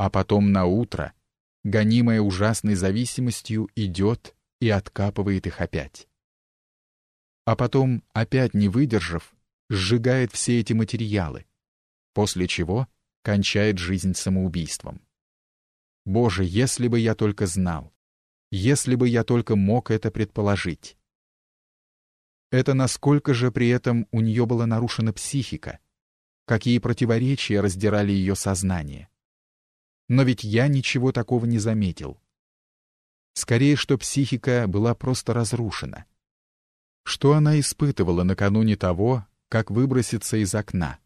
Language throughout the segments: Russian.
а потом на утро, гонимая ужасной зависимостью, идет и откапывает их опять. А потом, опять не выдержав, сжигает все эти материалы, после чего кончает жизнь самоубийством. Боже, если бы я только знал, если бы я только мог это предположить. Это насколько же при этом у нее была нарушена психика, какие противоречия раздирали ее сознание. Но ведь я ничего такого не заметил. Скорее, что психика была просто разрушена. Что она испытывала накануне того, как выброситься из окна?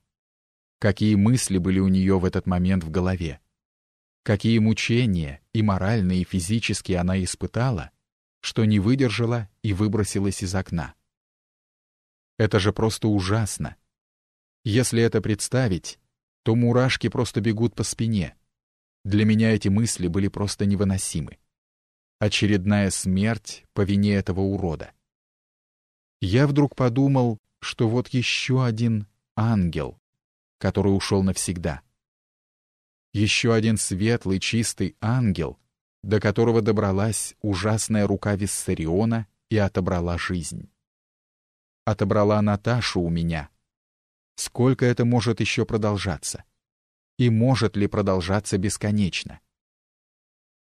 Какие мысли были у нее в этот момент в голове? Какие мучения, и моральные, и физические она испытала, что не выдержала и выбросилась из окна? Это же просто ужасно. Если это представить, то мурашки просто бегут по спине. Для меня эти мысли были просто невыносимы. Очередная смерть по вине этого урода. Я вдруг подумал, что вот еще один ангел, который ушел навсегда. Еще один светлый, чистый ангел, до которого добралась ужасная рука Виссариона и отобрала жизнь. Отобрала Наташу у меня. Сколько это может еще продолжаться? И может ли продолжаться бесконечно?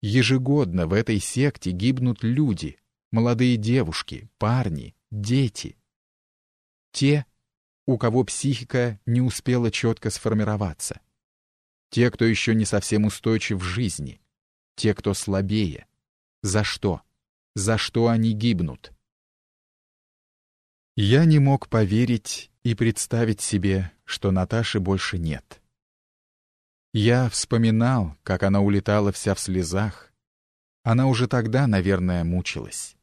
Ежегодно в этой секте гибнут люди, молодые девушки, парни, дети. Те, у кого психика не успела четко сформироваться. Те, кто еще не совсем устойчив в жизни. Те, кто слабее. За что? За что они гибнут? Я не мог поверить и представить себе, что Наташи больше нет. Я вспоминал, как она улетала вся в слезах. Она уже тогда, наверное, мучилась.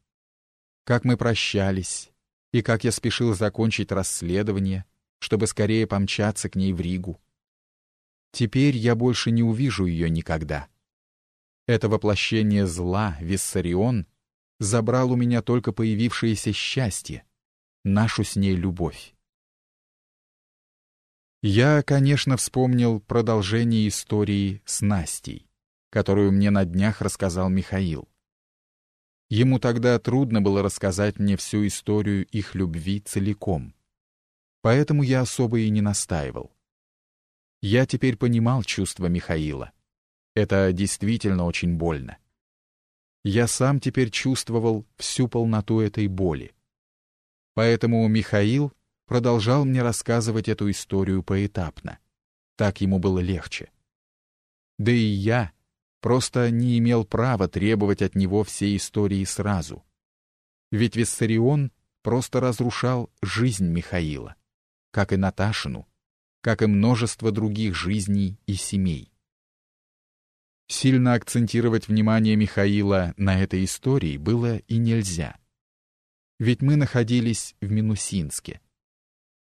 Как мы прощались, и как я спешил закончить расследование, чтобы скорее помчаться к ней в Ригу. Теперь я больше не увижу ее никогда. Это воплощение зла, Виссарион, забрал у меня только появившееся счастье, нашу с ней любовь. Я, конечно, вспомнил продолжение истории с Настей, которую мне на днях рассказал Михаил. Ему тогда трудно было рассказать мне всю историю их любви целиком. Поэтому я особо и не настаивал. Я теперь понимал чувства Михаила. Это действительно очень больно. Я сам теперь чувствовал всю полноту этой боли. Поэтому Михаил продолжал мне рассказывать эту историю поэтапно. Так ему было легче. Да и я, просто не имел права требовать от него всей истории сразу. Ведь Виссарион просто разрушал жизнь Михаила, как и Наташину, как и множество других жизней и семей. Сильно акцентировать внимание Михаила на этой истории было и нельзя. Ведь мы находились в Минусинске.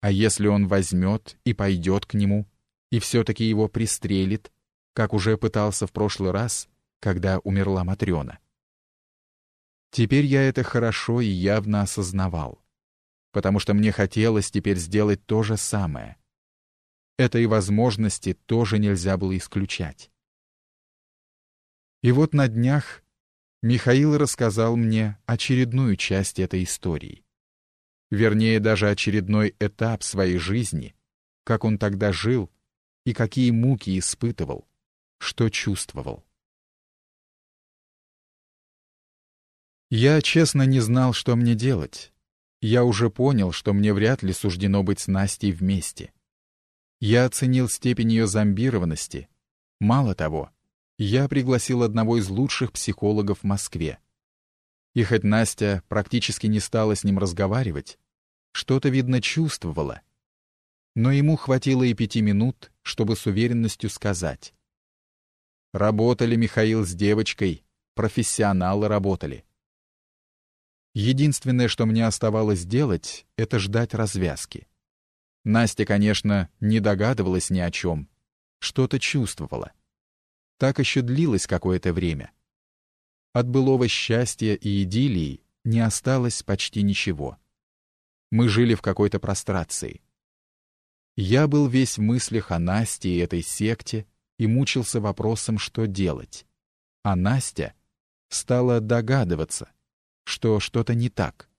А если он возьмет и пойдет к нему, и все-таки его пристрелит, как уже пытался в прошлый раз, когда умерла Матрена. Теперь я это хорошо и явно осознавал, потому что мне хотелось теперь сделать то же самое. Этой возможности тоже нельзя было исключать. И вот на днях Михаил рассказал мне очередную часть этой истории. Вернее, даже очередной этап своей жизни, как он тогда жил и какие муки испытывал, что чувствовал. Я честно не знал, что мне делать. Я уже понял, что мне вряд ли суждено быть с Настей вместе. Я оценил степень ее зомбированности. Мало того, я пригласил одного из лучших психологов в Москве. И хоть Настя практически не стала с ним разговаривать, что-то, видно, чувствовала. Но ему хватило и пяти минут, чтобы с уверенностью сказать. Работали Михаил с девочкой, профессионалы работали. Единственное, что мне оставалось делать, это ждать развязки. Настя, конечно, не догадывалась ни о чем, что-то чувствовала. Так еще длилось какое-то время. От былого счастья и идиллии не осталось почти ничего. Мы жили в какой-то прострации. Я был весь в мыслях о Насте и этой секте, и мучился вопросом, что делать. А Настя стала догадываться, что что-то не так.